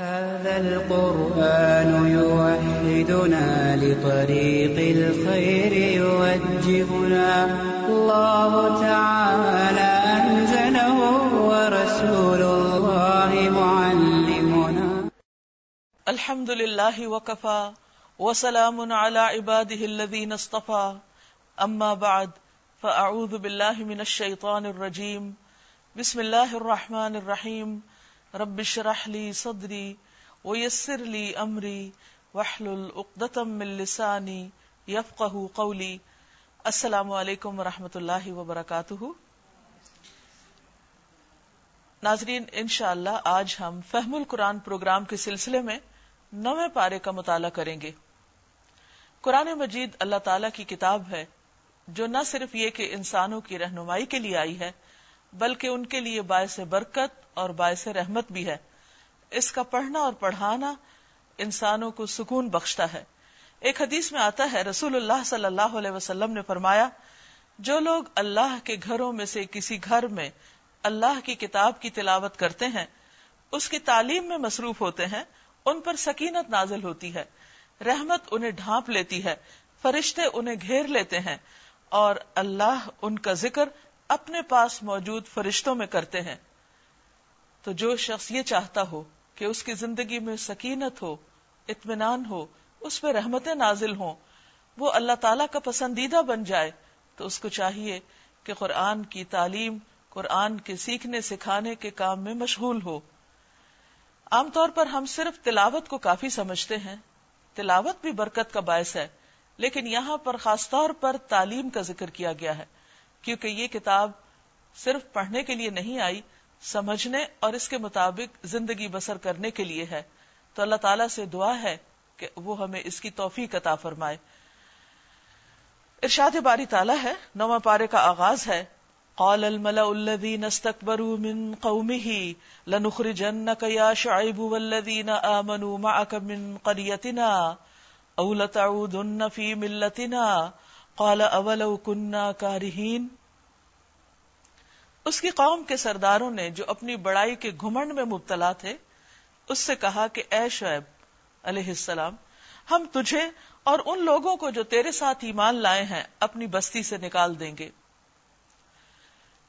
هذا القرآن يوحدنا لطريق الخير يوجهنا. الله تعالى أنزله ورسول الله معلمنا. الحمد للہ وکفا وسلام على عباده الذين اصطفى. اما بعد فاعوذ باللہ من الشیطان الرجیم بسم اللہ الرحمن الرحیم رب اشرح لی صدری ویسر لی امری واحلل عقدۃ من لسانی یفقهوا قولی السلام علیکم ورحمۃ اللہ وبرکاتہ ناظرین، انشاءاللہ آج ہم فہم القرآن پروگرام کے سلسلے میں نویں پارے کا مطالعہ کریں گے۔ قرآن مجید اللہ تعالی کی کتاب ہے، جو نہ صرف یہ کہ انسانوں کی رہنمائی کے لیے آئی ہے بلکہ ان کے لیے باعث برکت اور باعث رحمت بھی ہے۔ اس کا پڑھنا اور پڑھانا انسانوں کو سکون بخشتا ہے۔ ایک حدیث میں آتا ہے، رسول اللہ صلی اللہ علیہ وسلم نے فرمایا، جو لوگ اللہ کے گھروں میں سے کسی گھر میں اللہ کی کتاب کی تلاوت کرتے ہیں، اس کی تعلیم میں مصروف ہوتے ہیں، ان پر سکینت نازل ہوتی ہے۔ رحمت انہیں ڈھانپ لیتی ہے، فرشتے انہیں گھیر لیتے ہیں اور اللہ ان کا ذکر اپنے پاس موجود فرشتوں میں کرتے ہیں۔ تو جو شخص یہ چاہتا ہو کہ اس کی زندگی میں سکینت ہو، اطمینان ہو، اس پہ رحمتیں نازل ہوں، وہ اللہ تعالی کا پسندیدہ بن جائے، تو اس کو چاہیے کہ قرآن کی تعلیم، قرآن کے سیکھنے، سکھانے کے کام میں مشغول ہو۔ عام طور پر ہم صرف تلاوت کو کافی سمجھتے ہیں۔ تلاوت بھی برکت کا باعث ہے، لیکن یہاں پر خاص طور پر تعلیم کا ذکر کیا گیا ہے۔ کیونکہ یہ کتاب صرف پڑھنے کے لیے نہیں آئی، سمجھنے اور اس کے مطابق زندگی بسر کرنے کے لیے ہے۔ تو اللہ تعالیٰ سے دعا ہے کہ وہ ہمیں اس کی توفیق عطا فرمائے۔ ارشاد باری تعالیٰ ہے، نواں پارے کا آغاز ہے۔ قال الملأ الذين استكبروا من قومه لنخرجنك يا شعيب والذين آمنوا معك من قريتنا او لتعودن في ملتنا قال اولو كنا كارهين اس کی قوم کے سرداروں نے جو اپنی بڑائی کے گھمنڈ میں مبتلا تھے، اس سے کہا کہ اے شعیب علیہ السلام، ہم تجھے اور ان لوگوں کو جو تیرے ساتھ ایمان لائے ہیں، اپنی بستی سے نکال دیں گے۔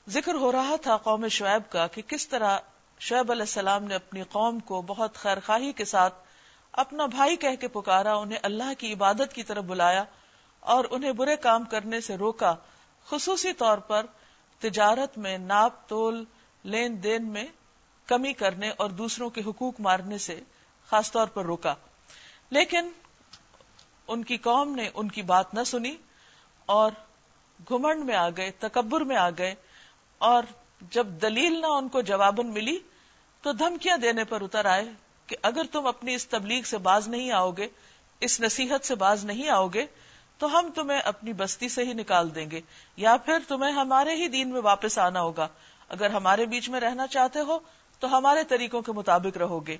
ذکر ہو رہا تھا قوم شعیب کا کہ کس طرح شعیب علیہ السلام نے اپنی قوم کو بہت خیرخواہی کے ساتھ اپنا بھائی کہہ کے پکارا، انہیں اللہ کی عبادت کی طرف بلایا اور انہیں برے کام کرنے سے روکا، خصوصی طور پر تجارت میں ناپ تول، لین دین میں کمی کرنے اور دوسروں کے حقوق مارنے سے خاص طور پر روکا۔ لیکن ان کی قوم نے ان کی بات نہ سنی اور گھمنڈ میں آ گئے، تکبر میں آ گئے اور جب دلیل نہ ان کو جوابن ملی تو دھمکیاں دینے پر اتر آئے کہ اگر تم اپنی اس تبلیغ سے باز نہیں آؤ گے، اس نصیحت سے باز نہیں آؤ گے تو ہم تمہیں اپنی بستی سے ہی نکال دیں گے، یا پھر تمہیں ہمارے ہی دین میں واپس آنا ہوگا۔ اگر ہمارے بیچ میں رہنا چاہتے ہو، تو ہمارے طریقوں کے مطابق رہو گے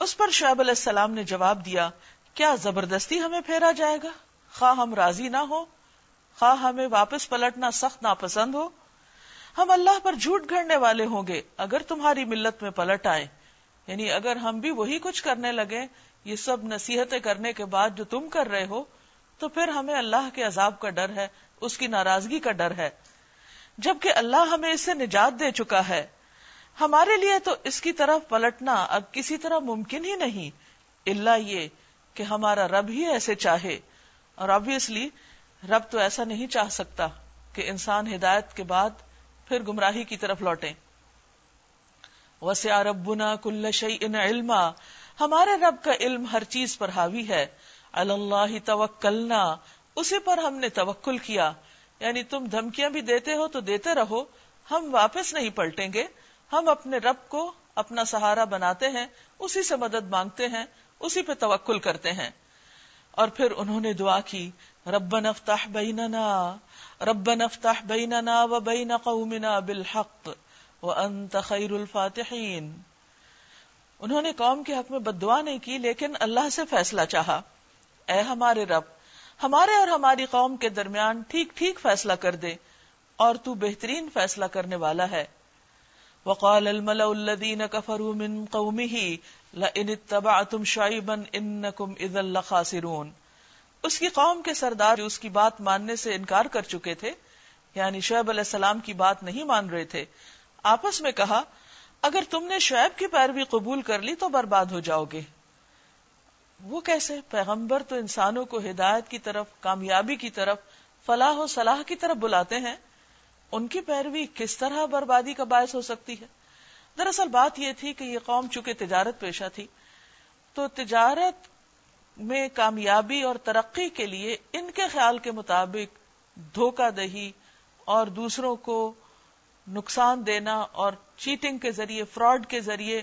اس پر شعیب علیہ السلام نے جواب دیا، کیا زبردستی ہمیں پھیرا جائے گا؟ خواہ ہم راضی نہ ہو خواہ ہمیں واپس پلٹنا سخت ناپسند ہو۔ ہم اللہ پر جھوٹ گھڑنے والے ہوں گے، اگر تمہاری ملت میں پلٹ آئے یعنی اگر ہم بھی وہی کچھ کرنے لگے یہ سب نصیحتیں کرنے کے بعد جو تم کر رہے ہو تو پھر ہمیں اللہ کے عذاب کا ڈر ہے، اس کی ناراضگی کا ڈر ہے۔ جبکہ اللہ ہمیں اس سے نجات دے چکا ہے۔ ہمارے لیے تو اس کی طرف پلٹنا اب کسی طرح ممکن ہی نہیں۔ اللہ یہ کہ ہمارا رب ہی ایسے چاہے۔ اور آبیسلی رب تو ایسا نہیں چاہ سکتا کہ انسان ہدایت کے بعد پھر گمراہی کی طرف لوٹیں وسع ربنا کل شیء علما۔ ہمارے رب کا علم ہر چیز پر حاوی ہے۔ اللہ توکلنا اسی پر ہم نے توکل کیا۔ یعنی تم دھمکیاں بھی دیتے ہو تو دیتے رہو۔ ہم واپس نہیں پلٹیں گے۔ ہم اپنے رب کو اپنا سہارا بناتے ہیں، اسی سے مدد مانگتے ہیں، اسی پہ توکل کرتے ہیں۔ اور پھر انہوں نے دعا کی رب نفتح بیننا رب نفتح بیننا و بین قومنا بالحق وانت خیر الفاتحین۔ انہوں نے قوم کے حق میں بد دعا نہیں کی، لیکن اللہ سے فیصلہ چاہا۔ اے ہمارے رب، ہمارے اور ہماری قوم کے درمیان ٹھیک ٹھیک فیصلہ کر دے، اور تو بہترین فیصلہ کرنے والا ہے۔ وقال الملأ الذين كفروا من قومه، لئن اتبعتم شعيبا انكم اذا لخاسرون۔ اس کی قوم کے سردار جو اس کی بات ماننے سے انکار کر چکے تھے یعنی شعیب علیہ السلام کی بات نہیں مان رہے تھے۔ آپس میں کہا، اگر تم نے شعیب کی پیروی قبول کر لی تو برباد ہو جاؤ گے۔ وہ کیسے؟ پیغمبر تو انسانوں کو ہدایت کی طرف، کامیابی کی طرف، فلاح و صلاح کی طرف بلاتے ہیں۔ ان کی پیروی کس طرح بربادی کا باعث ہو سکتی ہے؟ دراصل بات یہ تھی کہ یہ قوم چونکہ تجارت پیشہ تھی، تو تجارت میں کامیابی اور ترقی کے لیے ان کے خیال کے مطابق دھوکہ دہی اور دوسروں کو نقصان دینا اور چیٹنگ کے ذریعے، فراڈ کے ذریعے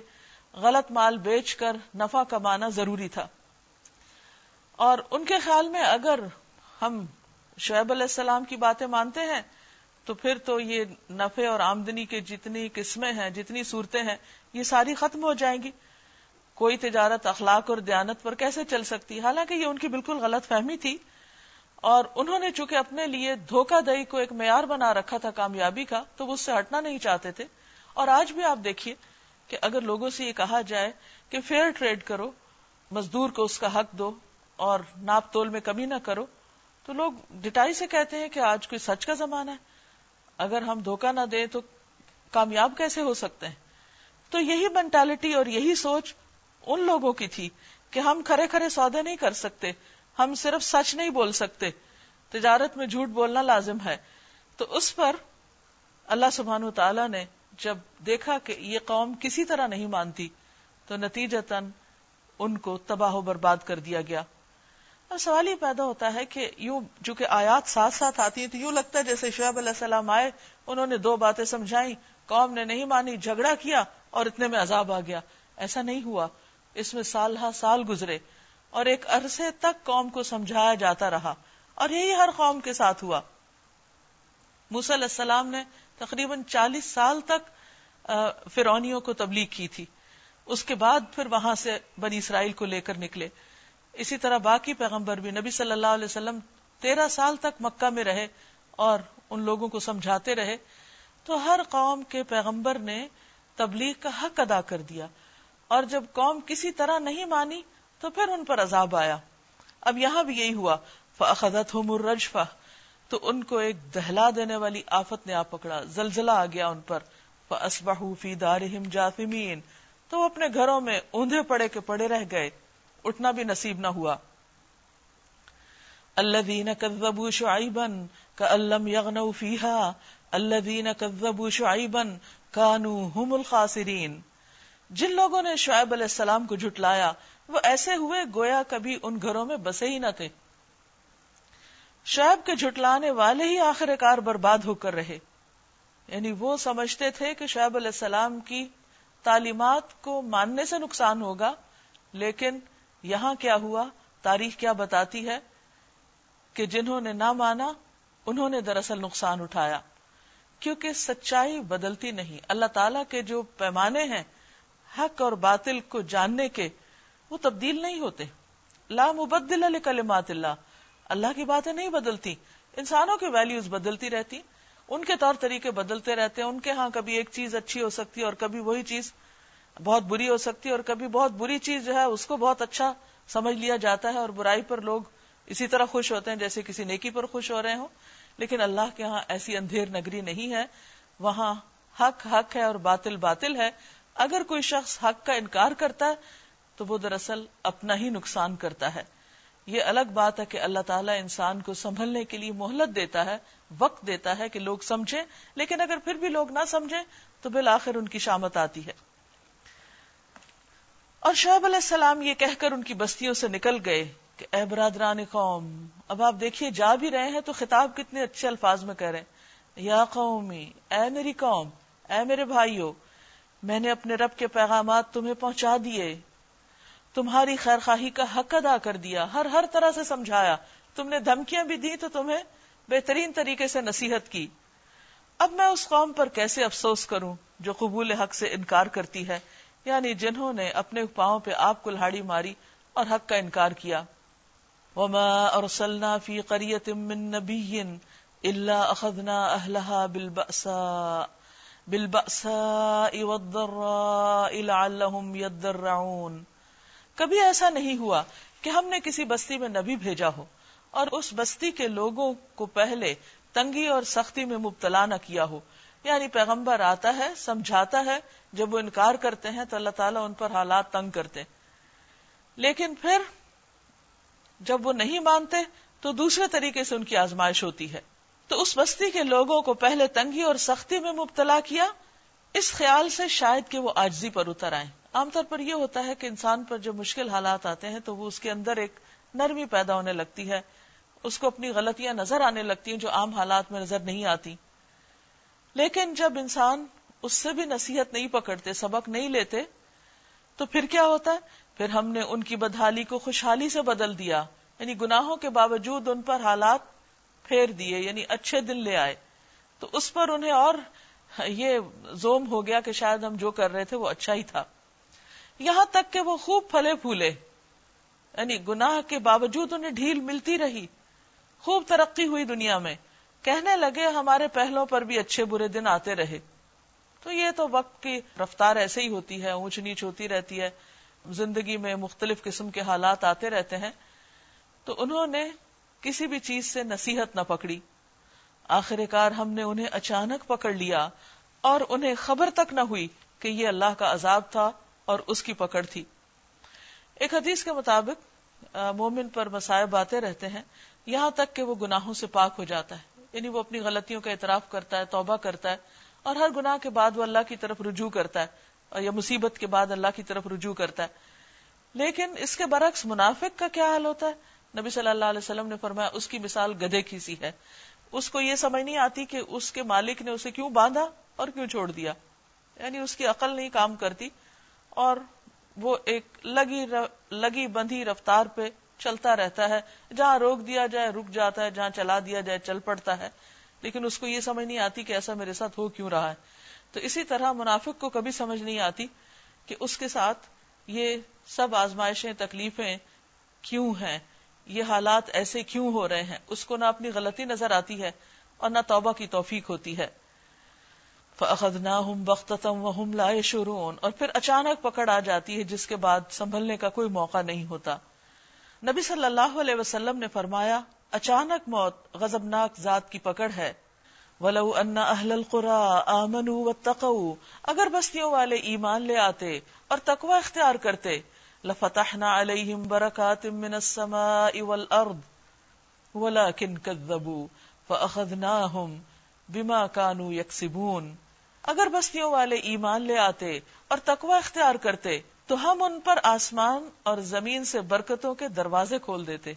غلط مال بیچ کر نفع کمانا ضروری تھا۔ اور ان کے خیال میں اگر ہم شعیب علیہ السلام کی باتیں مانتے ہیں، تو پھر تو یہ نفے اور آمدنی کے جتنی قسمیں ہیں، جتنی صورتیں ہیں، یہ ساری ختم ہو جائیں گی۔ کوئی تجارت، اخلاق اور دیانت پر کیسے چل سکتی؟ حالانکہ یہ ان کی بالکل غلط فہمی تھی۔ اور انہوں نے چونکہ اپنے لیے دھوکہ دہی کو ایک معیار بنا رکھا تھا کامیابی کا، تو وہ اس سے ہٹنا نہیں چاہتے تھے۔ اور آج بھی آپ دیکھیے کہ اگر لوگوں سے یہ کہا جائے کہ فیئر ٹریڈ کرو، مزدور کو اس کا حق دو اور ناپ تول میں کمی نہ کرو۔ تو لوگ ڈٹائی سے کہتے ہیں کہ آج کوئی سچ کا زمانہ ہے۔ اگر ہم دھوکہ نہ دیں تو کامیاب کیسے ہو سکتے ہیں؟ تو یہی مینٹالٹی اور یہی سوچ ان لوگوں کی تھی کہ ہم کھڑے کھڑے سودے نہیں کر سکتے۔ ہم صرف سچ نہیں بول سکتے۔ تجارت میں جھوٹ بولنا لازم ہے۔ تو اس پر اللہ سبحان و تعالی نے جب دیکھا کہ یہ قوم کسی طرح نہیں مانتی، تو نتیجتاً ان کو تباہ و برباد کر دیا گیا۔ اب سوال یہ پیدا ہوتا ہے کہ یوں جو کہ آیات ساتھ ساتھ آتی ہیں تو یوں لگتا ہے جیسے شعیب علیہ السلام آئے، انہوں نے دو باتیں سمجھائی قوم نے نہیں مانی، جھگڑا کیا اور اتنے میں عذاب آ گیا۔ ایسا نہیں ہوا۔ اس میں سال ہا سال گزرے اور ایک عرصے تک قوم کو سمجھایا جاتا رہا اور یہی ہر قوم کے ساتھ ہوا۔ علیہ السلام نے تقریباً چالیس سال تک فرونیوں کو تبلیغ کی تھی۔ اس کے بعد پھر وہاں سے بنی اسرائیل کو لے کر نکلے۔ اسی طرح باقی پیغمبر بھی نبی صلی اللہ علیہ وسلم تیرہ سال تک مکہ میں رہے اور ان لوگوں کو سمجھاتے رہے، تو ہر قوم کے پیغمبر نے تبلیغ کا حق ادا کر دیا۔ اور جب قوم کسی طرح نہیں مانی، تو پھر ان پر عذاب آیا۔ اب یہاں بھی یہی ہوا۔ فخت ہو تو ان کو ایک دہلا دینے والی آفت نے آ پکڑا، زلزلہ آ گیا ان پر۔ فی دارہم جاثمین تو وہ اپنے گھروں میں اوندے پڑے کے پڑے رہ گئے۔ اٹھنا بھی نصیب نہ ہوا۔ الذین کذبوا شعیبا کألم یغنوا فیہا، الذین کذبوا شعیبا کانوا هم الخاسرین۔ جن لوگوں نے شعیب علیہ السلام کو جھٹلایا، وہ ایسے ہوئے گویا کبھی ان گھروں میں بسے ہی نہ تھے۔ شعیب کے جھٹلانے والے ہی آخر کار برباد ہو کر رہے۔ یعنی وہ سمجھتے تھے کہ شعیب علیہ السلام کی تعلیمات کو ماننے سے نقصان ہوگا، لیکن یہاں کیا ہوا؟ تاریخ کیا بتاتی ہے کہ جنہوں نے نہ مانا، انہوں نے دراصل نقصان اٹھایا۔ کیونکہ سچائی بدلتی نہیں۔ اللہ تعالی کے جو پیمانے ہیں، حق اور باطل کو جاننے کے، وہ تبدیل نہیں ہوتے۔ لا مبدل کلمات اللہ۔ اللہ کی باتیں نہیں بدلتی۔ انسانوں کی ویلیوز بدلتی رہتی۔ ان کے طور طریقے بدلتے رہتے۔ ہیں ان کے ہاں کبھی ایک چیز اچھی ہو سکتی ہے اور کبھی وہی چیز بہت بری ہو سکتی ہے اور کبھی بہت بری چیز جو ہے اس کو بہت اچھا سمجھ لیا جاتا ہے اور برائی پر لوگ اسی طرح خوش ہوتے ہیں جیسے کسی نیکی پر خوش ہو رہے ہوں۔ لیکن اللہ کے ہاں ایسی اندھیر نگری نہیں ہے۔ وہاں حق حق ہے اور باطل باطل ہے۔ اگر کوئی شخص حق کا انکار کرتا ہے تو وہ دراصل اپنا ہی نقصان کرتا ہے۔ یہ الگ بات ہے کہ اللہ تعالیٰ انسان کو سنبھلنے کے لیے مہلت دیتا ہے، وقت دیتا ہے کہ لوگ سمجھیں۔ لیکن اگر پھر بھی لوگ نہ سمجھیں تو بالآخر ان کی شامت آتی ہے۔ اور شعیب علیہ السلام یہ کہہ کر ان کی بستیوں سے نکل گئے کہ اے برادران قوم، اب آپ دیکھیے، جا بھی رہے ہیں تو خطاب کتنے اچھے الفاظ میں کہہ رہے ہیں۔ یا قومی، اے میری قوم، اے میرے بھائیو، میں نے اپنے رب کے پیغامات تمہیں پہنچا دیے۔ تمہاری خیر خواہی کا حق ادا کر دیا، ہر ہر طرح سے سمجھایا۔ تم نے دھمکیاں بھی دی تو تمہیں بہترین طریقے سے نصیحت کی۔ اب میں اس قوم پر کیسے افسوس کروں جو قبول حق سے انکار کرتی ہے؟ یعنی جنہوں نے اپنے پاؤں پہ آپ کو لہاڑی ماری اور حق کا انکار کیا۔ وما ارسلنا فی قریت من نبی الا اخذنا اہلها بالبأساء بالبأساء والضراء لعلهم يضرعون کبھی ایسا نہیں ہوا کہ ہم نے کسی بستی میں نبی بھیجا ہو اور اس بستی کے لوگوں کو پہلے تنگی اور سختی میں مبتلا نہ کیا ہو۔ یعنی پیغمبر آتا ہے، سمجھاتا ہے، جب وہ انکار کرتے ہیں تو اللہ تعالیٰ ان پر حالات تنگ کرتے۔ لیکن پھر جب وہ نہیں مانتے تو دوسرے طریقے سے ان کی آزمائش ہوتی ہے۔ تو اس بستی کے لوگوں کو پہلے تنگی اور سختی میں مبتلا کیا، اس خیال سے شاید کہ وہ آجزی پر اتر آئیں۔ عام طور پر یہ ہوتا ہے کہ انسان پر جب مشکل حالات آتے ہیں تو وہ اس کے اندر ایک نرمی پیدا ہونے لگتی ہے، اس کو اپنی غلطیاں نظر آنے لگتی ہیں جو عام حالات میں نظر نہیں آتی۔ لیکن جب انسان اس سے بھی نصیحت نہیں پکڑتے، سبق نہیں لیتے، تو پھر کیا ہوتا ہے؟ پھر ہم نے ان کی بدحالی کو خوشحالی سے بدل دیا یعنی گناہوں کے باوجود ان پر حالات پھیر دیے یعنی اچھے دن لے آئے۔ تو اس پر انہیں اور یہ زوم ہو گیا کہ شاید ہم جو کر رہے تھے وہ اچھا ہی تھا۔ یہاں تک کہ وہ خوب پھلے پھولے یعنی گناہ کے باوجود انہیں ڈھیل ملتی رہی۔ خوب ترقی ہوئی دنیا میں۔ کہنے لگے ہمارے پہلوں پر بھی اچھے برے دن آتے رہے۔ تو یہ تو وقت کی رفتار ایسے ہی ہوتی ہے، اونچ نیچ ہوتی رہتی ہے۔ زندگی میں مختلف قسم کے حالات آتے رہتے ہیں۔ تو انہوں نے کسی بھی چیز سے نصیحت نہ پکڑی۔ آخر کار ہم نے انہیں اچانک پکڑ لیا اور انہیں خبر تک نہ ہوئی کہ یہ اللہ کا عذاب تھا اور اس کی پکڑ تھی۔ ایک حدیث کے مطابق مومن پر مسائب آتے رہتے ہیں۔ یہاں تک کہ وہ گناہوں سے پاک ہو جاتا ہے۔ یعنی وہ اپنی غلطیوں کا اعتراف کرتا ہے، توبہ کرتا ہے اور ہر گناہ کے بعد وہ اللہ کی طرف رجوع کرتا ہے یا مصیبت کے بعد اللہ کی طرف رجوع کرتا ہے۔ لیکن اس کے برعکس منافق کا کیا حال ہوتا ہے؟ نبی صلی اللہ علیہ وسلم نے فرمایا، اس کی مثال گدے کی سی ہے۔ اس کو یہ سمجھ نہیں آتی کہ اس کے مالک نے اسے کیوں باندھا اور کیوں چھوڑ دیا۔ یعنی اس کی عقل نہیں کام کرتی اور وہ ایک لگی لگی بندھی رفتار پہ چلتا رہتا ہے۔ جہاں روک دیا جائے، رک جاتا ہے، جہاں چلا دیا جائے، چل پڑتا ہے۔ لیکن اس کو یہ سمجھ نہیں آتی کہ ایسا میرے ساتھ ہو کیوں رہا ہے۔ تو اسی طرح منافق کو کبھی سمجھ نہیں آتی کہ اس کے ساتھ یہ سب آزمائشیں، تکلیفیں کیوں ہیں؟ یہ حالات ایسے کیوں ہو رہے ہیں؟ اس کو نہ اپنی غلطی نظر آتی ہے اور نہ توبہ کی توفیق ہوتی ہے۔ فَأَخَذْنَاهُمْ بَغْتَةً وَهُمْ لَا يَشْعُرُونَ اور پھر اچانک پکڑ آ جاتی ہے، جس کے بعد سنبھلنے کا کوئی موقع نہیں ہوتا۔ نبی صلی اللہ علیہ وسلم نے فرمایا، اچانک موت غضبناک ذات کی پکڑ ہے۔ وَلَوْ أَنَّ أَهْلَ الْقُرَىٰ آمَنُوا وَاتَّقَوْا، اگر بستیوں والے ایمان لے آتے اور تقوی اختیار کرتے، لَفَتَحْنَا عَلَيْهِمْ بَرَكَاتٍ مِّنَ السَّمَاءِ وَالْأَرْضِ، وَلَكِنْ كَذَّبُوا فَأَخَذْنَاهُمْ بِمَا كَانُوا يَكْسِبُونَ۔ اگر بستیوں والے ایمان لے آتے اور تقوی اختیار کرتے تو ہم ان پر آسمان اور زمین سے برکتوں کے دروازے کھول دیتے۔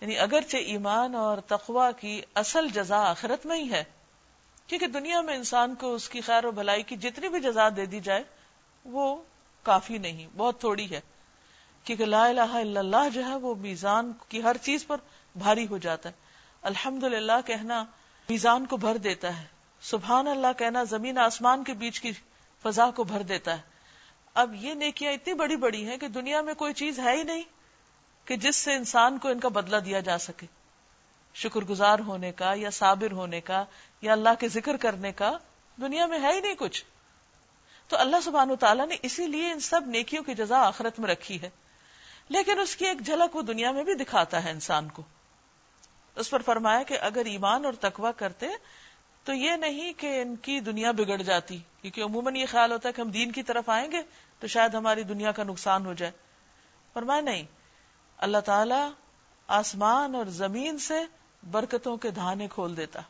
یعنی اگرچہ ایمان اور تقوی کی اصل جزا آخرت میں ہی ہے، کیونکہ دنیا میں انسان کو اس کی خیر و بھلائی کی جتنی بھی جزا دے دی جائے، وہ کافی نہیں، بہت تھوڑی ہے۔ کیونکہ لا الہ الا اللہ جو ہے، وہ میزان کی ہر چیز پر بھاری ہو جاتا ہے۔ الحمد کہنا میزان کو بھر دیتا ہے، سبحان اللہ کہنا زمین آسمان کے بیچ کی فضا کو بھر دیتا ہے۔ اب یہ نیکیاں اتنی بڑی بڑی ہیں کہ دنیا میں کوئی چیز ہے ہی نہیں کہ جس سے انسان کو ان کا بدلہ دیا جا سکے۔ شکر گزار ہونے کا یا صابر ہونے کا یا اللہ کے ذکر کرنے کا دنیا میں ہے ہی نہیں کچھ۔ تو اللہ سبحان تعالیٰ نے اسی لیے ان سب نیکیوں کی جزا آخرت میں رکھی ہے۔ لیکن اس کی ایک جھلک وہ دنیا میں بھی دکھاتا ہے انسان کو۔ اس پر فرمایا کہ اگر ایمان اور تقوی کرتے تو یہ نہیں کہ ان کی دنیا بگڑ جاتی، کیونکہ عموماً یہ خیال ہوتا ہے کہ ہم دین کی طرف آئیں گے تو شاید ہماری دنیا کا نقصان ہو جائے۔ فرمایا نہیں، اللہ تعالی آسمان اور زمین سے برکتوں کے دھانے کھول دیتا۔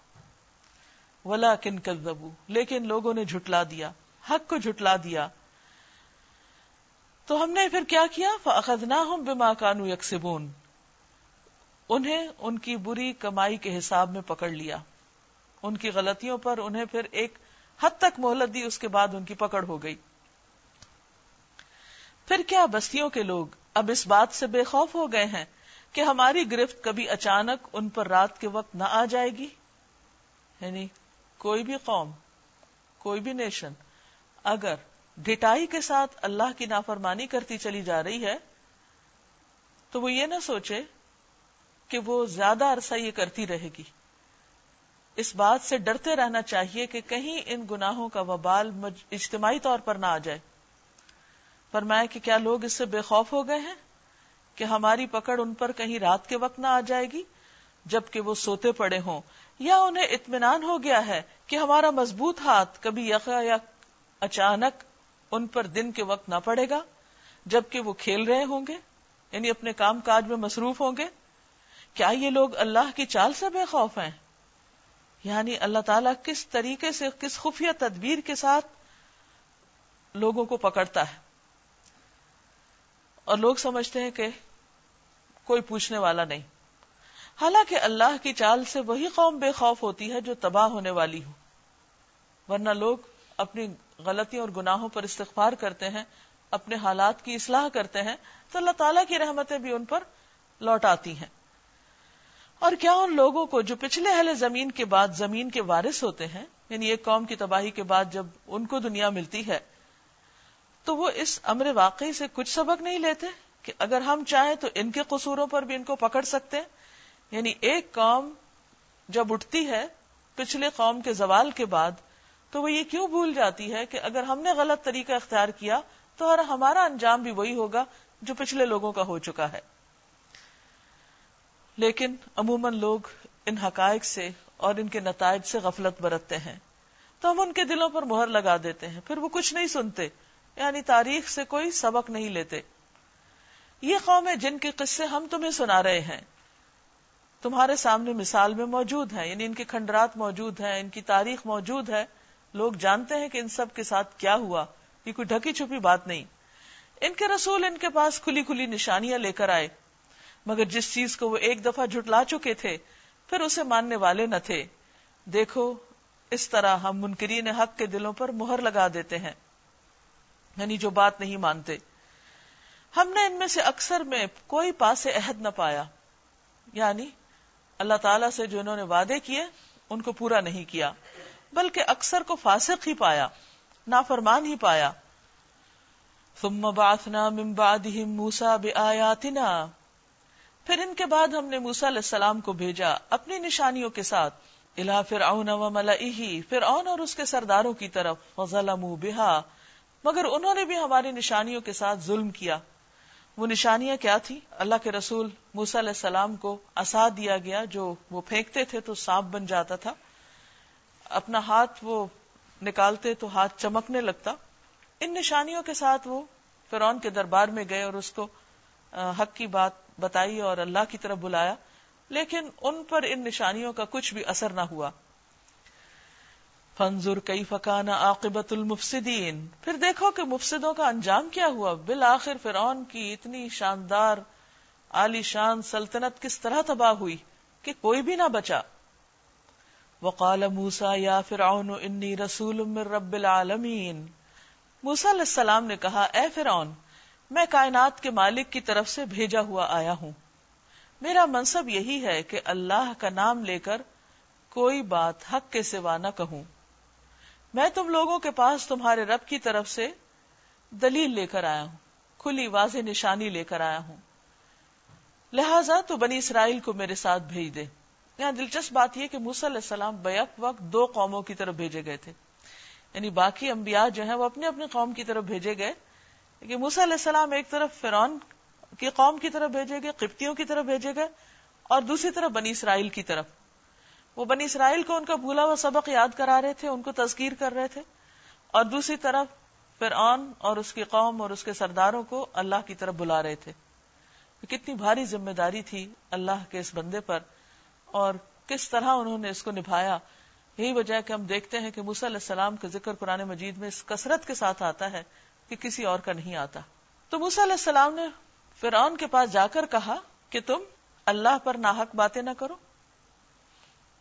ولا کن کزبو لیکن لوگوں نے جھٹلا دیا، حق کو جھٹلا دیا۔ تو ہم نے پھر کیا کیا؟ فخنا ہوں بما کانو یکسبون انہیں ان کی بری کمائی کے حساب میں پکڑ لیا۔ ان کی غلطیوں پر انہیں پھر ایک حد تک مہلت دی، اس کے بعد ان کی پکڑ ہو گئی۔ پھر کیا بستیوں کے لوگ اب اس بات سے بے خوف ہو گئے ہیں کہ ہماری گرفت کبھی اچانک ان پر رات کے وقت نہ آ جائے گی؟ یعنی کوئی بھی قوم، کوئی بھی نیشن اگر ڈٹائی کے ساتھ اللہ کی نافرمانی کرتی چلی جا رہی ہے، تو وہ یہ نہ سوچے کہ وہ زیادہ عرصہ یہ کرتی رہے گی۔ اس بات سے ڈرتے رہنا چاہیے کہ کہیں ان گناہوں کا وبال اجتماعی طور پر نہ آ جائے۔ فرمایا کہ کیا لوگ اس سے بے خوف ہو گئے ہیں کہ ہماری پکڑ ان پر کہیں رات کے وقت نہ آ جائے گی، جبکہ وہ سوتے پڑے ہوں، یا انہیں اطمینان ہو گیا ہے کہ ہمارا مضبوط ہاتھ کبھی یقا یا اچانک ان پر دن کے وقت نہ پڑے گا، جبکہ وہ کھیل رہے ہوں گے یعنی اپنے کام کاج میں مصروف ہوں گے۔ کیا یہ لوگ اللہ کی چال سے بے خوف ہیں؟ یعنی اللہ تعالیٰ کس طریقے سے، کس خفیہ تدبیر کے ساتھ لوگوں کو پکڑتا ہے۔ اور لوگ سمجھتے ہیں کہ کوئی پوچھنے والا نہیں۔ حالانکہ اللہ کی چال سے وہی قوم بے خوف ہوتی ہے جو تباہ ہونے والی ہو۔ ورنہ لوگ اپنی غلطیوں اور گناہوں پر استغفار کرتے ہیں، اپنے حالات کی اصلاح کرتے ہیں، تو اللہ تعالیٰ کی رحمتیں بھی ان پر لوٹ آتی ہیں۔ اور کیا ان لوگوں کو جو پچھلے اہل زمین کے بعد زمین کے وارث ہوتے ہیں یعنی ایک قوم کی تباہی کے بعد جب ان کو دنیا ملتی ہے، تو وہ اس امر واقعی سے کچھ سبق نہیں لیتے کہ اگر ہم چاہیں تو ان کے قصوروں پر بھی ان کو پکڑ سکتے ہیں۔ یعنی ایک قوم جب اٹھتی ہے پچھلے قوم کے زوال کے بعد، تو وہ یہ کیوں بھول جاتی ہے کہ اگر ہم نے غلط طریقہ اختیار کیا، تو ہمارا انجام بھی وہی ہوگا جو پچھلے لوگوں کا ہو چکا ہے۔ لیکن عموماً لوگ ان حقائق سے اور ان کے نتائج سے غفلت برتتے ہیں۔ تو ہم ان کے دلوں پر مہر لگا دیتے ہیں، پھر وہ کچھ نہیں سنتے یعنی تاریخ سے کوئی سبق نہیں لیتے۔ یہ قوم ہے جن کے قصے ہم تمہیں سنا رہے ہیں۔ تمہارے سامنے مثال میں موجود ہیں یعنی ان کے کھنڈرات موجود ہیں، ان کی تاریخ موجود ہے۔ لوگ جانتے ہیں کہ ان سب کے ساتھ کیا ہوا، یہ کوئی ڈھکی چھپی بات نہیں۔ ان کے رسول ان کے پاس کھلی کھلی نشانیاں لے کر آئے۔ مگر جس چیز کو وہ ایک دفعہ جھٹلا چکے تھے، پھر اسے ماننے والے نہ تھے۔ دیکھو، اس طرح ہم منکرین حق کے دلوں پر مہر لگا دیتے ہیں۔ یعنی جو بات نہیں مانتے۔ ہم نے ان میں سے اکثر میں کوئی پاس عہد نہ پایا۔ یعنی اللہ تعالی سے جو انہوں نے وعدے کیے، ان کو پورا نہیں کیا، بلکہ اکثر کو فاسق ہی پایا، نافرمان ہی پایا۔ ثم بعثنا من بعدهم موسى بآياتنا پھر ان کے بعد ہم نے موسا علیہ السلام کو بھیجا اپنی نشانیوں کے ساتھ الا فرعون و ملئه فرعون اور اس کے سرداروں کی طرف، وظلموا بها مگر انہوں نے بھی ہماری نشانیوں کے ساتھ ظلم کیا۔ وہ نشانیاں کیا تھی اللہ کے رسول موسا علیہ السلام کو اصا دیا گیا جو وہ پھینکتے تھے تو سانپ بن جاتا تھا۔ اپنا ہاتھ وہ نکالتے تو ہاتھ چمکنے لگتا۔ ان نشانیوں کے ساتھ وہ فرون کے دربار میں گئے اور اس کو حق کی بات بتائی اور اللہ کی طرف بلایا، لیکن ان پر ان نشانیوں کا کچھ بھی اثر نہ ہوا۔ فنزر کئی فکان عاقبت المفسدین پھر دیکھو کہ مفسدوں کا انجام کیا ہوا۔ بالآخر فرعون کی اتنی شاندار، عالی شان سلطنت کس طرح تباہ ہوئی کہ کوئی بھی نہ بچا۔ وقال موسا یا فرعون انی رسول من رب العالمین موسا علیہ السلام نے کہا، اے فرعون میں کائنات کے مالک کی طرف سے بھیجا ہوا آیا ہوں۔ میرا منصب یہی ہے کہ اللہ کا نام لے کر کوئی بات حق کے سوا نہ کہوں۔ میں تم لوگوں کے پاس تمہارے رب کی طرف سے دلیل لے کر آیا ہوں، کھلی واضح نشانی لے کر آیا ہوں۔ لہذا تو بنی اسرائیل کو میرے ساتھ بھیج دے۔ یہاں دلچسپ بات یہ کہ موسی علیہ السلام بیک وقت دو قوموں کی طرف بھیجے گئے تھے۔ یعنی باقی انبیاء جو ہیں وہ اپنے اپنے قوم کی طرف بھیجے گئے۔ کہ موسیٰ علیہ السلام ایک طرف فرعون کی قوم کی طرف بھیجے گئے، قبطیوں کی طرف بھیجے گئے، اور دوسری طرف بنی اسرائیل کی طرف۔ وہ بنی اسرائیل کو ان کا بھولا ہوا سبق یاد کرا رہے تھے، ان کو تذکیر کر رہے تھے۔ اور دوسری طرف فرعون اور اس کی قوم اور اس کے سرداروں کو اللہ کی طرف بلا رہے تھے۔ کتنی بھاری ذمہ داری تھی اللہ کے اس بندے پر، اور کس طرح انہوں نے اس کو نبھایا۔ یہی وجہ ہے کہ ہم دیکھتے ہیں کہ موسیٰ علیہ السلام کا ذکر قرآن مجید میں اس کثرت کے ساتھ آتا ہے۔ کہ کسی اور کا نہیں آتا۔ تو موسیٰ علیہ السلام نے فرعون کے پاس جا کر کہا کہ تم اللہ پر ناحق باتیں نہ کرو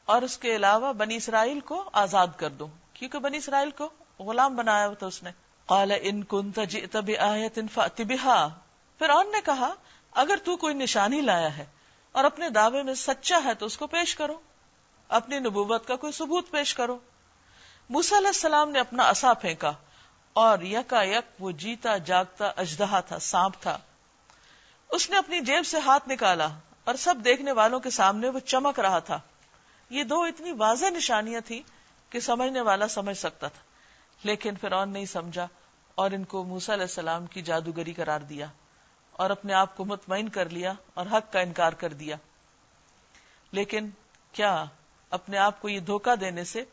اور اس کے علاوہ بنی اسرائیل کو آزاد کر دو۔ کیونکہ بنی اسرائیل کو غلام بنایا تھا اس نے۔ قال ان كنت جئت بآیت فأت بها فرعون نے کہا، اگر تو کوئی نشانی لایا ہے اور اپنے دعوے میں سچا ہے تو اس کو پیش کرو۔ اپنی نبوت کا کوئی ثبوت پیش کرو۔ موسا علیہ السلام نے اپنا اصا پھینکا۔ اور یکا یک وہ جیتا، جاگتا، اجدہا تھا، سانپ تھا۔ اس نے اپنی جیب سے ہاتھ نکالا اور سب دیکھنے والوں کے سامنے وہ چمک رہا تھا۔ یہ دو اتنی واضح نشانیاں تھی کہ سمجھنے والا سمجھ سکتا تھا۔ لیکن فرعون نہیں سمجھا اور ان کو موسا علیہ السلام کی جادوگری قرار دیا اور اپنے آپ کو مطمئن کر لیا اور حق کا انکار کر دیا۔ لیکن کیا اپنے آپ کو یہ دھوکہ دینے سے،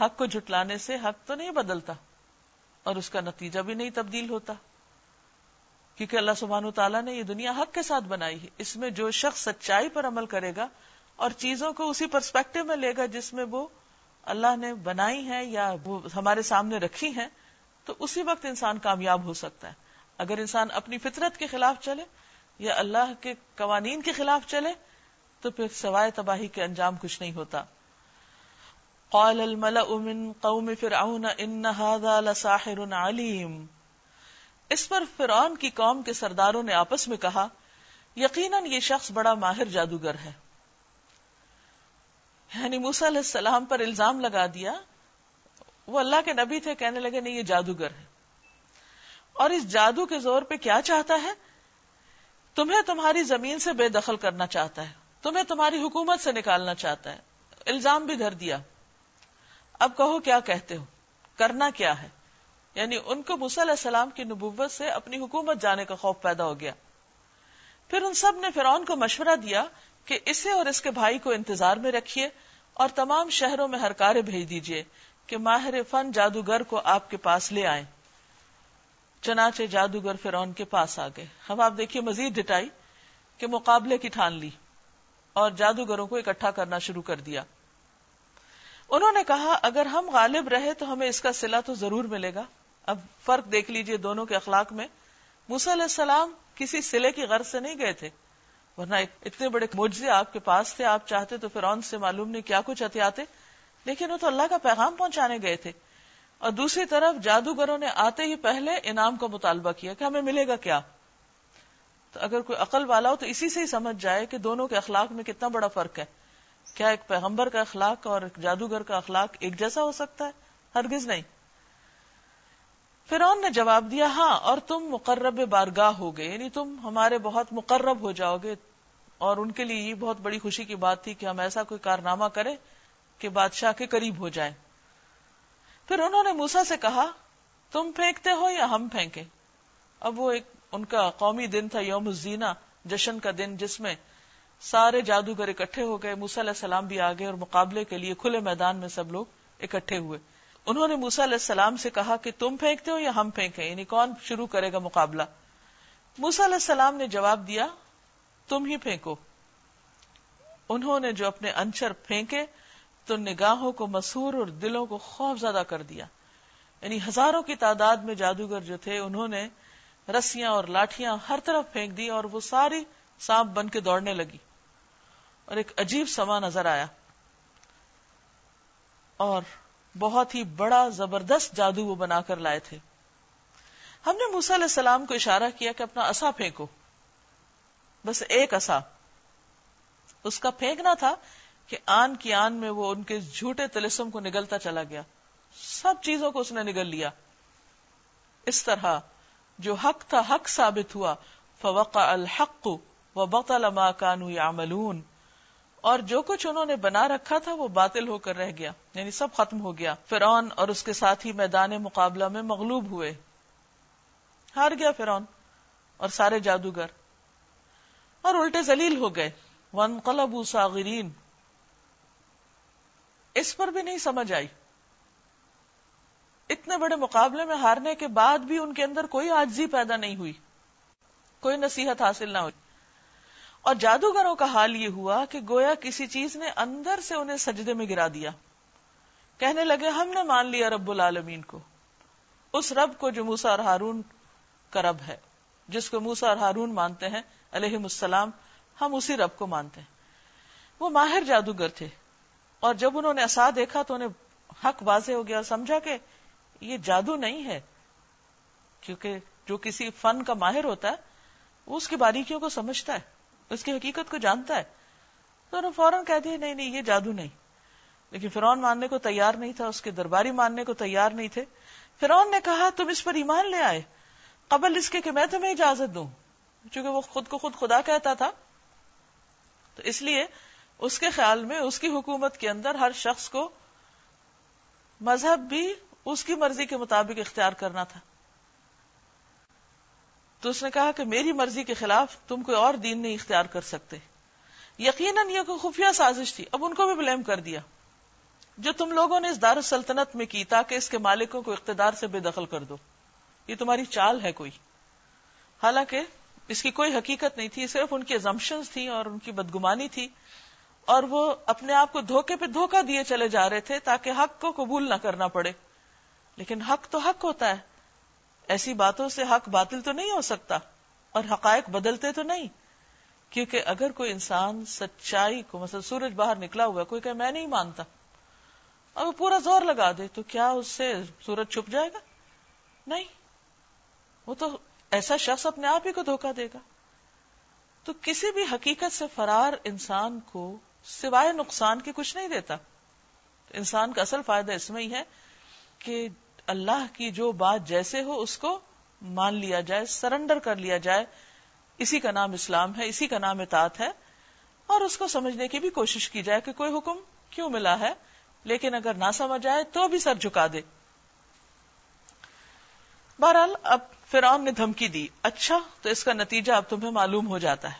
حق کو جھٹلانے سے حق تو نہیں بدلتا؟ اور اس کا نتیجہ بھی نہیں تبدیل ہوتا۔ کیونکہ اللہ سبحان و تعالیٰ نے یہ دنیا حق کے ساتھ بنائی ہے۔ اس میں جو شخص سچائی پر عمل کرے گا اور چیزوں کو اسی پرسپیکٹو میں لے گا جس میں وہ اللہ نے بنائی ہے یا وہ ہمارے سامنے رکھی ہیں، تو اسی وقت انسان کامیاب ہو سکتا ہے۔ اگر انسان اپنی فطرت کے خلاف چلے یا اللہ کے قوانین کے خلاف چلے، تو پھر سوائے تباہی کے انجام کچھ نہیں ہوتا۔ قال الملأ من قوم فرعون ان هذا لساحر علیم اس پر فرعون کی قوم کے سرداروں نے آپس میں کہا، یقیناً یہ شخص بڑا ماہر جادوگر ہے۔ یعنی موسا علیہ السلام پر الزام لگا دیا، وہ اللہ کے نبی تھے، کہنے لگے، نہیں، یہ جادوگر ہے۔ اور اس جادو کے زور پہ کیا چاہتا ہے؟ تمہیں تمہاری زمین سے بے دخل کرنا چاہتا ہے، تمہیں تمہاری حکومت سے نکالنا چاہتا ہے۔ الزام بھی دھر دیا۔ اب کہو کیا کہتے ہو؟ کرنا کیا ہے؟ یعنی ان کو علیہ السلام کی نبوت سے اپنی حکومت جانے کا خوف پیدا ہو گیا۔ پھر ان سب نے فرعون کو مشورہ دیا کہ اسے اور اس کے بھائی کو انتظار میں رکھیے اور تمام شہروں میں ہرکارے بھیج دیجیے کہ ماہر فن جادوگر کو آپ کے پاس لے آئے چنانچہ جادوگر فرعون کے پاس آ گئے۔ ہم آپ دیکھیے مزید ڈٹائی کہ مقابلے کی ٹھان لی اور جادوگروں کو اکٹھا کرنا شروع کر دیا۔ انہوں نے کہا، اگر ہم غالب رہے تو ہمیں اس کا سلا تو ضرور ملے گا۔ اب فرق دیکھ لیجیے دونوں کے اخلاق میں۔ موسا علیہ السلام کسی سلے کی غرض سے نہیں گئے تھے، ورنہ اتنے بڑے موجے آپ کے پاس تھے۔ آپ چاہتے تو فرعون سے معلوم نہیں کیا کچھ ہتھیاتے لیکن وہ تو اللہ کا پیغام پہنچانے گئے تھے۔ اور دوسری طرف جادوگروں نے آتے ہی پہلے انعام کا مطالبہ کیا کہ ہمیں ملے گا کیا۔ تو اگر کوئی عقل والا ہو تو اسی سے ہی سمجھ جائے کہ دونوں کے اخلاق میں کتنا بڑا فرق ہے۔ کیا ایک پیغمبر کا اخلاق اور ایک جادوگر کا اخلاق ایک جیسا ہو سکتا ہے؟ ہرگز نہیں۔ فرون نے جواب دیا ہاں اور تم مقرب بارگاہ ہو گئے یعنی تم ہمارے بہت مقرب ہو جاؤ گے، اور ان کے لیے یہ بہت بڑی خوشی کی بات تھی کہ ہم ایسا کوئی کارنامہ کریں کہ بادشاہ کے قریب ہو جائیں۔ پھر انہوں نے موسا سے کہا، تم پھینکتے ہو یا ہم پھینکیں؟ اب وہ ایک، ان کا قومی دن تھا، یوم الزینا، جشن کا دن، جس میں سارے جادوگر اکٹھے ہو گئے۔ موسا علیہ السلام بھی آگے اور مقابلے کے لیے کھلے میدان میں سب لوگ اکٹھے ہوئے۔ انہوں نے موسا علیہ السلام سے کہا کہ تم پھینکتے ہو یا ہم پھینکیں؟ یعنی کون شروع کرے گا مقابلہ؟ موسا علیہ السلام نے جواب دیا، تم ہی پھینکو۔ انہوں نے جو اپنے انچر پھینکے تو نگاہوں کو مسور اور دلوں کو خوف زیادہ کر دیا۔ یعنی ہزاروں کی تعداد میں جادوگر جو تھے، انہوں نے رسیاں اور لاٹیاں ہر طرف پھینک دی اور وہ ساری سانپ بن کے دوڑنے لگی۔ اور ایک عجیب سما نظر آیا اور بہت ہی بڑا زبردست جادو وہ بنا کر لائے تھے۔ ہم نے موسا علیہ السلام کو اشارہ کیا کہ اپنا اصا پھینکو۔ بس ایک اصا اس کا پھینکنا تھا کہ آن کی آن میں وہ ان کے جھوٹے تلسم کو نگلتا چلا گیا۔ سب چیزوں کو اس نے نگل لیا۔ اس طرح جو حق تھا حق ثابت ہوا، فوقع الحق و بطل ما كانوا يعملون اور جو کچھ انہوں نے بنا رکھا تھا وہ باطل ہو کر رہ گیا یعنی سب ختم ہو گیا۔ فرعون اور اس کے ساتھی میدان مقابلہ میں مغلوب ہوئے۔ ہار گیا فرعون اور سارے جادوگر۔ اور الٹے ذلیل ہو گئے۔ ون قلب ساغرین اس پر بھی نہیں سمجھ آئی۔ اتنے بڑے مقابلے میں ہارنے کے بعد بھی ان کے اندر کوئی آجزی پیدا نہیں ہوئی۔ کوئی نصیحت حاصل نہ ہوئی۔ اور جادوگروں کا حال یہ ہوا کہ گویا کسی چیز نے اندر سے انہیں سجدے میں گرا دیا۔ کہنے لگے، ہم نے مان لیا رب العالمین کو۔ اس رب کو جو موسا اور ہارون کا رب ہے، جس کو موسا اور ہارون مانتے ہیں علیہ السلام، ہم اسی رب کو مانتے ہیں۔ وہ ماہر جادوگر تھے۔ اور جب انہوں نے اصا دیکھا تو انہیں حق واضح ہو گیا، سمجھا کہ یہ جادو نہیں ہے۔ کیونکہ جو کسی فن کا ماہر ہوتا ہے، وہ اس کی باریکیوں کو سمجھتا ہے۔ اس کی حقیقت کو جانتا ہے۔ تو انہوں فوراً کہہ دیا، نہیں نہیں، یہ جادو نہیں۔ لیکن فرعون ماننے کو تیار نہیں تھا، اس کے درباری ماننے کو تیار نہیں تھے۔ فرعون نے کہا، تم اس پر ایمان لے آئے۔ قبل اس کے کہ میں تمہیں اجازت دوں۔ چونکہ وہ خود کو خود خدا کہتا تھا۔ تو اس لیے اس کے خیال میں اس کی حکومت کے اندر ہر شخص کو مذہب بھی اس کی مرضی کے مطابق اختیار کرنا تھا۔ تو اس نے کہا کہ میری مرضی کے خلاف تم کوئی اور دین نہیں اختیار کر سکتے۔ یقیناً یہ کوئی خفیہ سازش تھی۔ اب ان کو بھی بلیم کر دیا۔ جو تم لوگوں نے اس دار السلطنت میں کی تاکہ اس کے مالکوں کو اقتدار سے بے دخل کر دو۔ یہ تمہاری چال ہے کوئی۔ حالانکہ اس کی کوئی حقیقت نہیں تھی، صرف ان کی ازمپشن تھی اور ان کی بدگمانی تھی۔ اور وہ اپنے آپ کو دھوکے پہ دھوکا دیے چلے جا رہے تھے تاکہ حق کو قبول نہ کرنا پڑے۔ لیکن حق تو حق ہوتا ہے۔ ایسی باتوں سے حق باطل تو نہیں ہو سکتا اور حقائق بدلتے تو نہیں۔ کیونکہ اگر کوئی انسان سچائی کو مثلا سورج باہر نکلا ہوا کوئی کہ میں نہیں مانتا، اور پورا زور لگا دے، تو کیا اس سے سورج چھپ جائے گا؟ نہیں۔ وہ تو ایسا شخص اپنے آپ ہی کو دھوکا دے گا۔ تو کسی بھی حقیقت سے فرار انسان کو سوائے نقصان کے کچھ نہیں دیتا۔ انسان کا اصل فائدہ اس میں ہی ہے کہ اللہ کی جو بات جیسے ہو اس کو مان لیا جائے، سرنڈر کر لیا جائے۔ اسی کا نام اسلام ہے، اسی کا نام اطاعت ہے۔ اور اس کو سمجھنے کی بھی کوشش کی جائے کہ کوئی حکم کیوں ملا ہے۔ لیکن اگر نہ سمجھ آئے تو بھی سر جھکا دے۔ بہرحال، اب فرعون نے دھمکی دی۔ اچھا تو اس کا نتیجہ اب تمہیں معلوم ہو جاتا ہے۔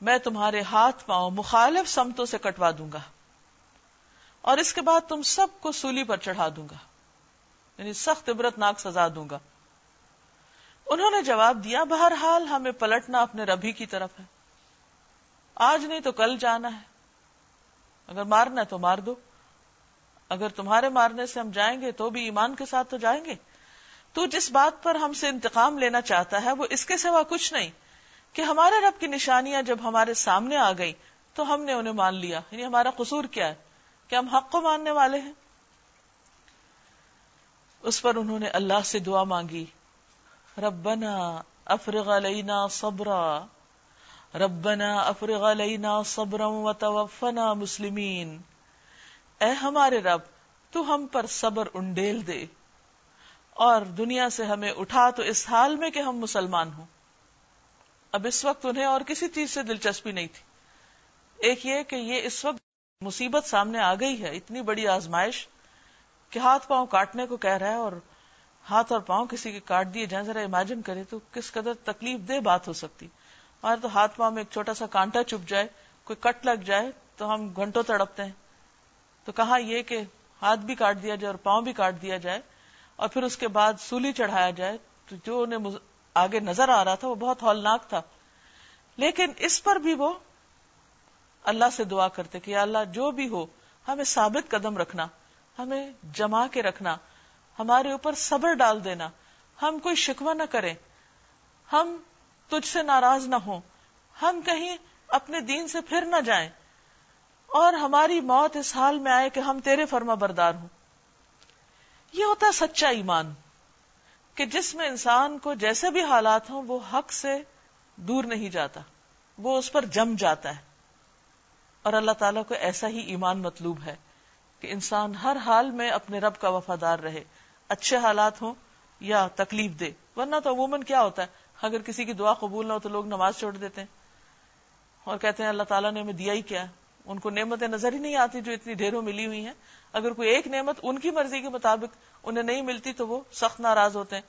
میں تمہارے ہاتھ پاؤں مخالف سمتوں سے کٹوا دوں گا۔ اور اس کے بعد تم سب کو سولی پر چڑھا دوں گا۔ یعنی سخت عبرت ناک سزا دوں گا۔ انہوں نے جواب دیا، بہرحال ہمیں پلٹنا اپنے ربی کی طرف ہے۔ آج نہیں تو کل جانا ہے۔ اگر مارنا ہے تو مار دو۔ اگر تمہارے مارنے سے ہم جائیں گے تو بھی ایمان کے ساتھ تو جائیں گے۔ تو جس بات پر ہم سے انتقام لینا چاہتا ہے، وہ اس کے سوا کچھ نہیں۔ کہ ہمارے رب کی نشانیاں جب ہمارے سامنے آ گئی تو ہم نے انہیں مان لیا۔ یعنی ہمارا قصور کیا ہے؟ کہ ہم حق کو ماننے والے ہیں۔ اس پر انہوں نے اللہ سے دعا مانگی۔ ربنا افرغ علینا صبرا۔ ربنا افرغ علینا صبرا وتوفنا مسلمین۔ اے ہمارے رب، تو ہم پر صبر انڈیل دے۔ اور دنیا سے ہمیں اٹھا تو اس حال میں کہ ہم مسلمان ہوں۔ اب اس وقت انہیں اور کسی چیز سے دلچسپی نہیں تھی۔ ایک یہ کہ یہ اس وقت مصیبت سامنے آ گئی ہے، اتنی بڑی آزمائش۔ کہ ہاتھ پاؤں کاٹنے کو کہہ رہا ہے اور ہاتھ اور پاؤں کسی کے کاٹ دیے جائیں، ذرا امیجن کرے تو کس قدر تکلیف دہ بات ہو سکتی۔ ہمارے تو ہاتھ پاؤں میں ایک چھوٹا سا کانٹا چپ جائے، کوئی کٹ لگ جائے تو ہم گھنٹوں تڑپتے ہیں۔ تو کہا یہ کہ ہاتھ بھی کاٹ دیا جائے اور پاؤں بھی کاٹ دیا جائے اور پھر اس کے بعد سولی چڑھایا جائے، تو جو انہیں آگے نظر آ رہا تھا وہ بہت ہولناک تھا۔ لیکن اس پر بھی وہ اللہ سے دعا کرتے کہ اللہ جو بھی ہو، ہمیں ثابت قدم رکھنا۔ ہمیں جما کے رکھنا، ہمارے اوپر صبر ڈال دینا۔ ہم کوئی شکوہ نہ کریں۔ ہم تجھ سے ناراض نہ ہوں۔ ہم کہیں اپنے دین سے پھر نہ جائیں۔ اور ہماری موت اس حال میں آئے کہ ہم تیرے فرما بردار ہوں۔ یہ ہوتا ہے سچا ایمان، کہ جس میں انسان کو جیسے بھی حالات ہوں، وہ حق سے دور نہیں جاتا۔ وہ اس پر جم جاتا ہے۔ اور اللہ تعالیٰ کو ایسا ہی ایمان مطلوب ہے۔ کہ انسان ہر حال میں اپنے رب کا وفادار رہے۔ اچھے حالات ہوں یا تکلیف دے۔ ورنہ تو عموماً کیا ہوتا ہے؟ اگر کسی کی دعا قبول نہ ہو تو لوگ نماز چھوڑ دیتے ہیں۔ اور کہتے ہیں اللہ تعالیٰ نے ہمیں دیا ہی کیا ان کو نعمتیں نظر ہی نہیں آتی جو اتنی ڈھیروں ملی ہوئی ہیں۔ اگر کوئی ایک نعمت ان کی مرضی کے مطابق انہیں نہیں ملتی تو وہ سخت ناراض ہوتے ہیں۔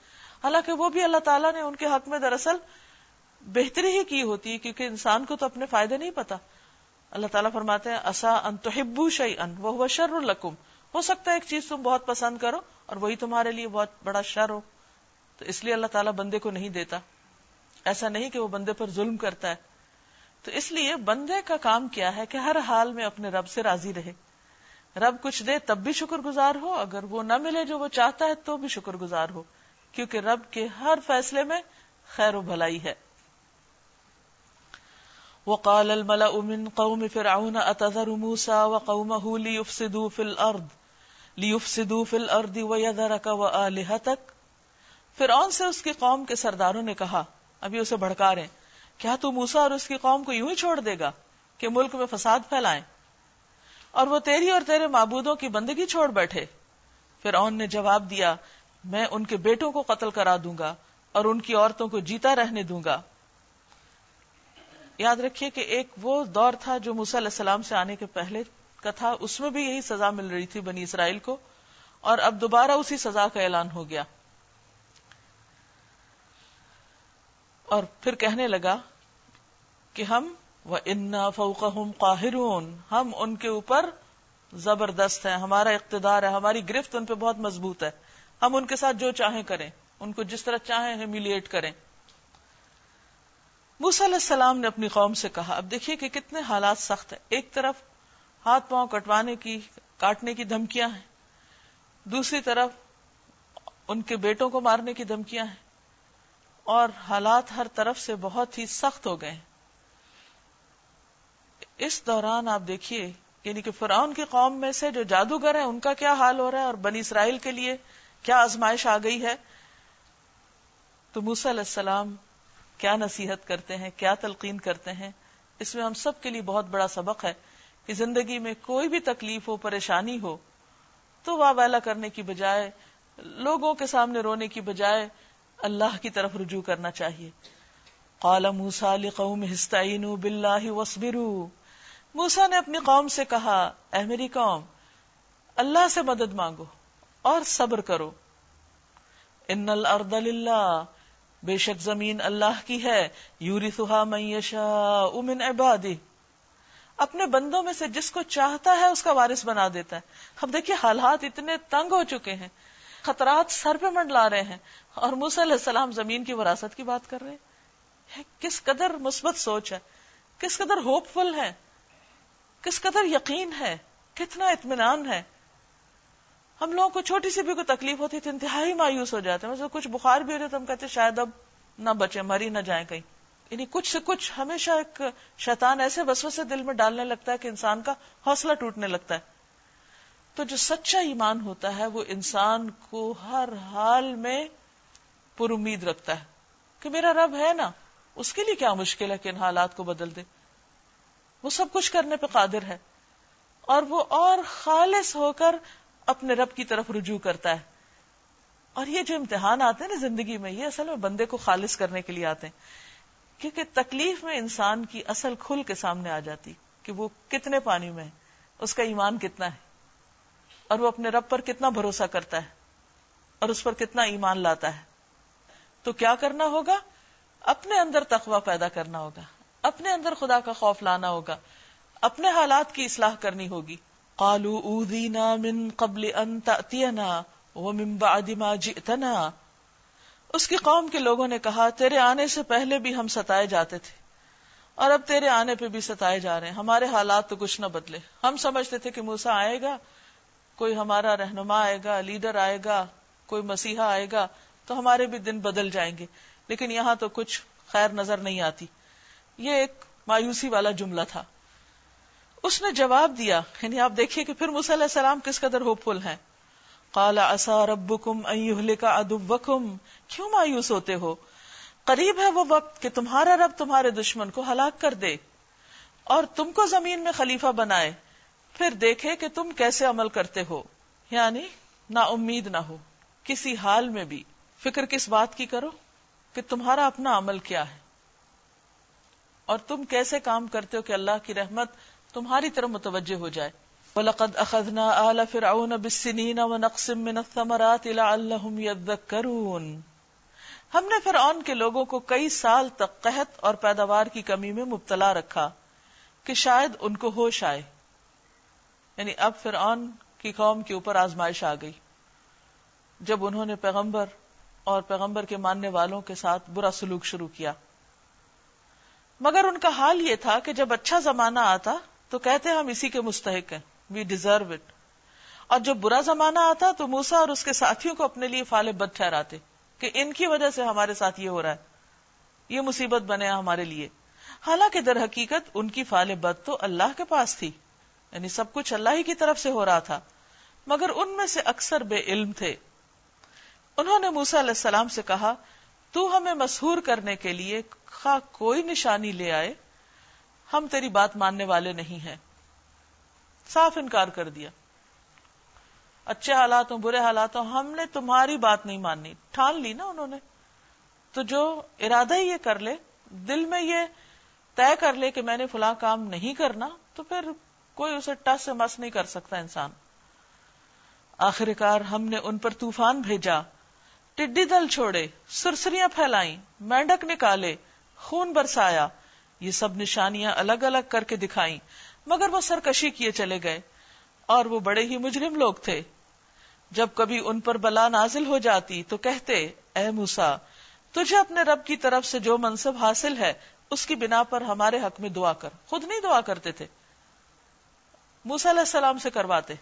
حالانکہ وہ بھی اللہ تعالیٰ نے ان کے حق میں دراصل بہتری ہی کی ہوتی ہے، کیونکہ انسان کو تو اپنے فائدے نہیں پتا۔ اللہ تعالیٰ فرماتے ہیں اصا ان تو شعی ان وہ شر القم ہو سکتا ہے ایک چیز تم بہت پسند کرو اور وہی تمہارے لیے بہت بڑا شر ہو۔ تو اس لیے اللہ تعالیٰ بندے کو نہیں دیتا۔ ایسا نہیں کہ وہ بندے پر ظلم کرتا ہے۔ تو اس لیے بندے کا کام کیا ہے کہ ہر حال میں اپنے رب سے راضی رہے۔ رب کچھ دے تب بھی شکر گزار ہو، اگر وہ نہ ملے جو وہ چاہتا ہے تو بھی شکر گزار ہو۔ کیونکہ رب کے ہر فیصلے میں خیر و بھلائی ہے۔ وقال الملأ من قوم فرعون اتذر موسى وقومه ليفسدوا في الارض ليفسدوا في الارض ويذرك والهتك فرعون سے اس کی قوم کے سرداروں نے کہا، ابھی اسے بھڑکا رہے کیا تو موسا اور اس کی قوم کو یوں ہی چھوڑ دے گا کہ ملک میں فساد پھیلائیں؟ اور وہ تیری اور تیرے معبودوں کی بندگی چھوڑ بیٹھے۔ فرعون نے جواب دیا، میں ان کے بیٹوں کو قتل کرا دوں گا اور ان کی عورتوں کو جیتا رہنے دوں گا۔ یاد رکھیے کہ ایک وہ دور تھا جو موسی علیہ السلام سے آنے کے پہلے کا تھا، اس میں بھی یہی سزا مل رہی تھی بنی اسرائیل کو، اور اب دوبارہ اسی سزا کا اعلان ہو گیا۔ اور پھر کہنے لگا کہ ہم وہ انا فوق ہم ان کے اوپر زبردست ہیں، ہمارا اقتدار ہے، ہماری گرفت ان پہ بہت مضبوط ہے، ہم ان کے ساتھ جو چاہیں کریں، ان کو جس طرح چاہیں ہیمیلیٹ کریں۔ موسیٰ علیہ السلام نے اپنی قوم سے کہا، اب دیکھیے کہ کتنے حالات سخت ہیں۔ ایک طرف ہاتھ پاؤں کٹوانے کی، کاٹنے کی دھمکیاں ہیں۔ دوسری طرف ان کے بیٹوں کو مارنے کی دھمکیاں ہیں۔ اور حالات ہر طرف سے بہت ہی سخت ہو گئے اس دوران آپ دیکھیے یعنی کہ فرعون کی قوم میں سے جو جادوگر ہیں، ان کا کیا حال ہو رہا ہے اور بنی اسرائیل کے لیے کیا آزمائش آ گئی ہے؟ تو موسی علیہ السلام کیا نصیحت کرتے ہیں، کیا تلقین کرتے ہیں، اس میں ہم سب کے لیے بہت بڑا سبق ہے کہ زندگی میں کوئی بھی تکلیف ہو، پریشانی ہو، تو واہ ویلا کرنے کی بجائے، لوگوں کے سامنے رونے کی بجائے اللہ کی طرف رجوع کرنا چاہیے۔ قال موسا قوم ہستعین باللہ وصبروا موسا نے اپنی قوم سے کہا، اے میری قوم، اللہ سے مدد مانگو اور صبر کرو۔ ان الارض للہ۔ بے شک زمین اللہ کی ہے یوری سہا میشا من عبادی۔ اپنے بندوں میں سے جس کو چاہتا ہے اس کا وارث بنا دیتا ہے۔ اب دیکھیے حالات اتنے تنگ ہو چکے ہیں۔ خطرات سر پہ منڈلا رہے ہیں۔ اور موسی علیہ السلام زمین کی وراثت کی بات کر رہے ہیں۔ کس قدر مثبت سوچ ہے۔ کس قدر ہوپ فل ہے۔ کس قدر یقین ہے۔ کتنا اطمینان ہے۔ ہم لوگوں کو چھوٹی سی بھی کوئی تکلیف ہوتی تو انتہائی مایوس ہو جاتے ہیں۔ کچھ بخار بھی ہو تو ہم کہتے شاید اب نہ بچے مری نہ جائیں کہیں۔ یعنی کچھ سے کچھ ہمیشہ ایک شیطان ایسے وسو سے دل میں ڈالنے لگتا ہے کہ انسان کا حوصلہ ٹوٹنے لگتا ہے۔ تو جو سچا ایمان ہوتا ہے، وہ انسان کو ہر حال میں پر امید رکھتا ہے کہ میرا رب ہے نا، اس کے لیے کیا مشکل ہے کہ ان حالات کو بدل دے۔ وہ سب کچھ کرنے پہ قادر ہے۔ اور وہ اور خالص ہو کر اپنے رب کی طرف رجوع کرتا ہے۔ اور یہ جو امتحان آتے ہیں نا زندگی میں، یہ اصل میں بندے کو خالص کرنے کے لیے آتے ہیں۔ کیونکہ تکلیف میں انسان کی اصل کھل کے سامنے آ جاتی کہ وہ کتنے پانی میں ہے، اس کا ایمان کتنا ہے۔ اور وہ اپنے رب پر کتنا بھروسہ کرتا ہے اور اس پر کتنا ایمان لاتا ہے۔ تو کیا کرنا ہوگا؟ اپنے اندر تخوہ پیدا کرنا ہوگا۔ اپنے اندر خدا کا خوف لانا ہوگا۔ اپنے حالات کی اصلاح کرنی ہوگی۔ قالوا اوذینا من قبل ان تأتینا ومن بعد ما جئتنا۔ اس کی قوم کے لوگوں نے کہا، تیرے آنے سے پہلے بھی ہم ستائے جاتے تھے۔ اور اب تیرے آنے پہ بھی ستائے جا رہے ہیں۔ ہمارے حالات تو کچھ نہ بدلے۔ ہم سمجھتے تھے کہ موسا آئے گا، کوئی ہمارا رہنما آئے گا، لیڈر آئے گا، کوئی مسیحا آئے گا، تو ہمارے بھی دن بدل جائیں گے۔ لیکن یہاں تو کچھ خیر نظر نہیں آتی۔ یہ ایک مایوسی والا جملہ تھا۔ اس نے جواب دیا یعنی آپ دیکھیے کہ پھر علیہ السلام کس قدر ہوپ فل ہیں۔ کالا اصا رب کم کا ادب کیوں مایوس ہوتے ہو؟ قریب ہے وہ وقت کہ تمہارا رب تمہارے دشمن کو ہلاک کر دے اور تم کو زمین میں خلیفہ بنائے۔ پھر دیکھے کہ تم کیسے عمل کرتے ہو۔ یعنی نا امید نہ ہو، کسی حال میں بھی۔ فکر کس بات کی کرو؟ کہ تمہارا اپنا عمل کیا ہے۔ اور تم کیسے کام کرتے ہو کہ اللہ کی رحمت تمہاری طرف متوجہ ہو جائے۔ وَلَقَدْ أَخَذْنَا آلَ فِرْعَوْنَ بِالسِّنِينَ وَنَقْسِم مِّنَ الثَّمَرَاتِ لَعَلَّهُمْ يَذَّكَّرُونَ۔ ہم نے فرعون کے لوگوں کو کئی سال تک قحط اور پیداوار کی کمی میں مبتلا رکھا کہ شاید ان کو ہوش آئے۔ یعنی اب فرعون کی قوم کے اوپر آزمائش آ گئی۔ جب انہوں نے پیغمبر اور پیغمبر کے ماننے والوں کے ساتھ برا سلوک شروع کیا۔ مگر ان کا حال یہ تھا کہ جب اچھا زمانہ آتا تو کہتے ہم اسی کے مستحق ہیں. وی ڈیزرو اٹ اور جب برا زمانہ آتا تو موسا اور اس کے ساتھیوں کو اپنے لیے فال بد ٹھہراتے کہ ان کی وجہ سے ہمارے ساتھ یہ ہو رہا ہے. یہ مصیبت بنے ہمارے لیے. حالانکہ در حقیقت ان کی فال بد تو اللہ کے پاس تھی. یعنی سب کچھ اللہ ہی کی طرف سے ہو رہا تھا. مگر ان میں سے اکثر بے علم تھے. انہوں نے موسا علیہ السلام سے کہا، تو ہمیں مسہور کرنے کے لیے خواہ کوئی نشانی لے آئے ہم تیری بات ماننے والے نہیں ہیں۔ صاف انکار کر دیا۔ اچھے حالات ہوں برے حالات ہوں ہم نے تمہاری بات نہیں ماننی ٹھان لی نا انہوں نے۔ تو جو ارادہ ہی یہ کر لے، دل میں یہ طے کر لے کہ میں نے فلاں کام نہیں کرنا، تو پھر کوئی اسے ٹس سے مس نہیں کر سکتا انسان۔ آخر کار ہم نے ان پر طوفان بھیجا۔ ٹڈی دل چھوڑے، سرسریاں پھیلائیں، مینڈک نکالے، خون برسایا۔ یہ سب نشانیاں الگ الگ کر کے دکھائیں۔ مگر وہ سرکشی کیے چلے گئے اور وہ بڑے ہی مجرم لوگ تھے۔ جب کبھی ان پر بلا نازل ہو جاتی تو کہتے، اے موسا تجھے اپنے رب کی طرف سے جو منصب حاصل ہے، اس کی بنا پر ہمارے حق میں دعا کر۔ خود نہیں دعا کرتے تھے۔ موسا علیہ السلام سے کرواتے۔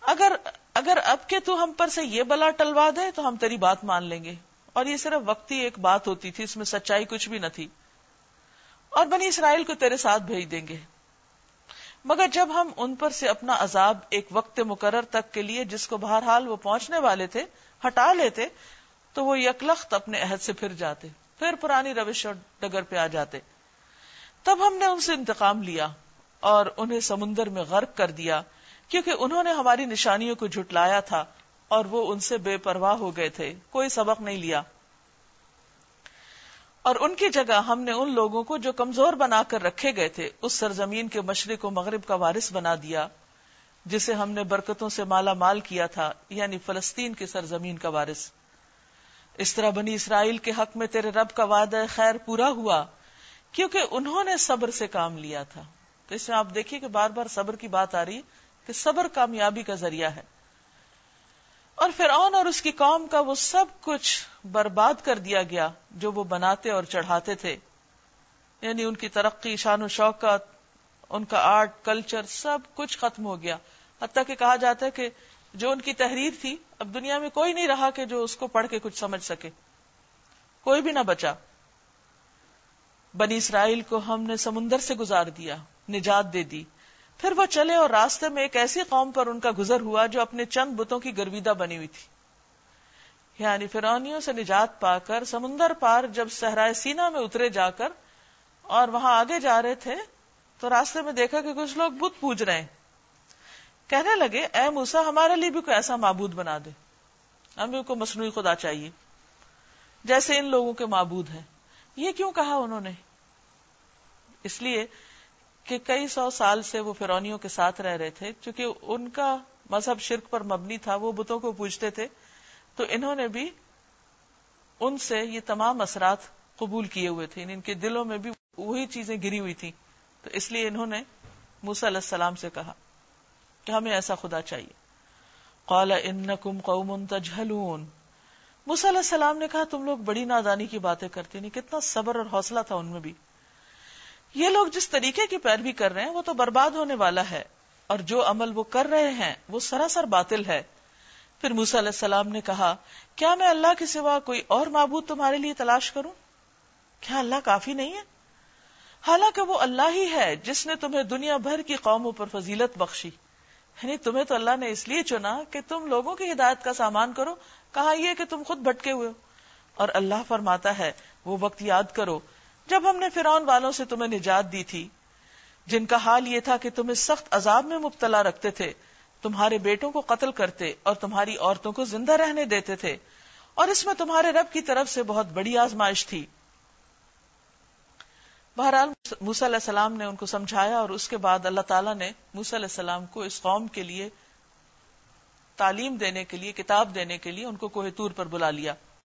اگر اگر اب کے تو ہم پر سے یہ بلا ٹلوا دے تو ہم تیری بات مان لیں گے۔ اور یہ صرف وقتی ایک بات ہوتی تھی، اس میں سچائی کچھ بھی نہ تھی۔ اور بنی اسرائیل کو تیرے ساتھ بھیج دیں گے۔ مگر جب ہم ان پر سے اپنا عذاب ایک وقت مقرر تک کے لیے جس کو بہرحال وہ پہنچنے والے تھے، ہٹا لیتے، تو وہ یکلخت اپنے عہد سے پھر جاتے، پھر پرانی روش اور ڈگر پہ آ جاتے۔ تب ہم نے ان سے انتقام لیا اور انہیں سمندر میں غرق کر دیا، کیونکہ انہوں نے ہماری نشانیوں کو جھٹلایا تھا اور وہ ان سے بے پرواہ ہو گئے تھے، کوئی سبق نہیں لیا۔ اور ان کی جگہ ہم نے ان لوگوں کو جو کمزور بنا کر رکھے گئے تھے، اس سرزمین کے مشرق و مغرب کا وارث بنا دیا، جسے ہم نے برکتوں سے مالا مال کیا تھا یعنی فلسطین کی سرزمین کا وارث۔ اس طرح بنی اسرائیل کے حق میں تیرے رب کا وعدہ خیر پورا ہوا، کیونکہ انہوں نے صبر سے کام لیا تھا۔ تو اس میں آپ دیکھیے کہ بار بار صبر کی بات آ رہی، کہ صبر کامیابی کا ذریعہ ہے۔ اور فرعون اور اس کی قوم کا وہ سب کچھ برباد کر دیا گیا جو وہ بناتے اور چڑھاتے تھے۔ یعنی ان کی ترقی، شان و شوقت ان کا آرٹ، کلچر سب کچھ ختم ہو گیا۔ حتیٰ کہ کہا جاتا ہے کہ جو ان کی تحریر تھی، اب دنیا میں کوئی نہیں رہا کہ جو اس کو پڑھ کے کچھ سمجھ سکے۔ کوئی بھی نہ بچا۔ بنی اسرائیل کو ہم نے سمندر سے گزار دیا، نجات دے دی۔ پھر وہ چلے اور راستے میں ایک ایسی قوم پر ان کا گزر ہوا جو اپنے چند بتوں کی گرویدہ بنی ہوئی تھی۔ یعنی فرونیوں سے نجات پا کر سمندر پار جب صحرائے سینا میں اترے جا کر اور وہاں آگے جا رہے تھے تو راستے میں دیکھا کہ کچھ لوگ بت پوج رہے ہیں۔ کہنے لگے، اے موسا ہمارے لیے بھی کوئی ایسا معبود بنا دے۔ ہمیں کو مصنوعی خدا چاہیے۔ جیسے ان لوگوں کے معبود ہیں۔ یہ کیوں کہا انہوں نے؟ اس لیے کہ کئی سو سال سے وہ فرونیوں کے ساتھ رہ رہے تھے، چونکہ ان کا مذہب شرک پر مبنی تھا، وہ بتوں کو پوچھتے تھے، تو انہوں نے بھی ان سے یہ تمام اثرات قبول کیے ہوئے تھے یعنی ان کے دلوں میں بھی وہی چیزیں گری ہوئی تھی تو اس لیے انہوں نے موسا علیہ السلام سے کہا کہ ہمیں ایسا خدا چاہیے۔ قال انکم قوم تجہلون۔ موسا علیہ السلام نے کہا، تم لوگ بڑی نادانی کی باتیں کرتے نہیں یعنی کتنا صبر اور حوصلہ تھا ان میں بھی۔ یہ لوگ جس طریقے کی پیروی کر رہے ہیں، وہ تو برباد ہونے والا ہے۔ اور جو عمل وہ کر رہے ہیں، وہ سراسر باطل ہے۔ پھر موسا علیہ السلام نے کہا، کیا میں اللہ کے سوا کوئی اور معبود تمہارے لیے تلاش کروں؟ کیا اللہ کافی نہیں ہے؟ حالانکہ وہ اللہ ہی ہے جس نے تمہیں دنیا بھر کی قوموں پر فضیلت بخشی۔ یعنی تمہیں تو اللہ نے اس لیے چنا کہ تم لوگوں کی ہدایت کا سامان کرو۔ کہا یہ کہ تم خود بھٹکے ہوئے ہو۔ اور اللہ فرماتا ہے، وہ وقت یاد کرو جب ہم نے فرعون والوں سے تمہیں نجات دی تھی، جن کا حال یہ تھا کہ تمہیں سخت عذاب میں مبتلا رکھتے تھے، تمہارے بیٹوں کو قتل کرتے اور تمہاری عورتوں کو زندہ رہنے دیتے تھے، اور اس میں تمہارے رب کی طرف سے بہت بڑی آزمائش تھی۔ بہرحال، موسی علیہ السلام نے ان کو سمجھایا اور اس کے بعد اللہ تعالیٰ نے موسی علیہ السلام کو اس قوم کے لیے تعلیم دینے کے لیے، کتاب دینے کے لیے ان کو کوہ تور پر بلا لیا۔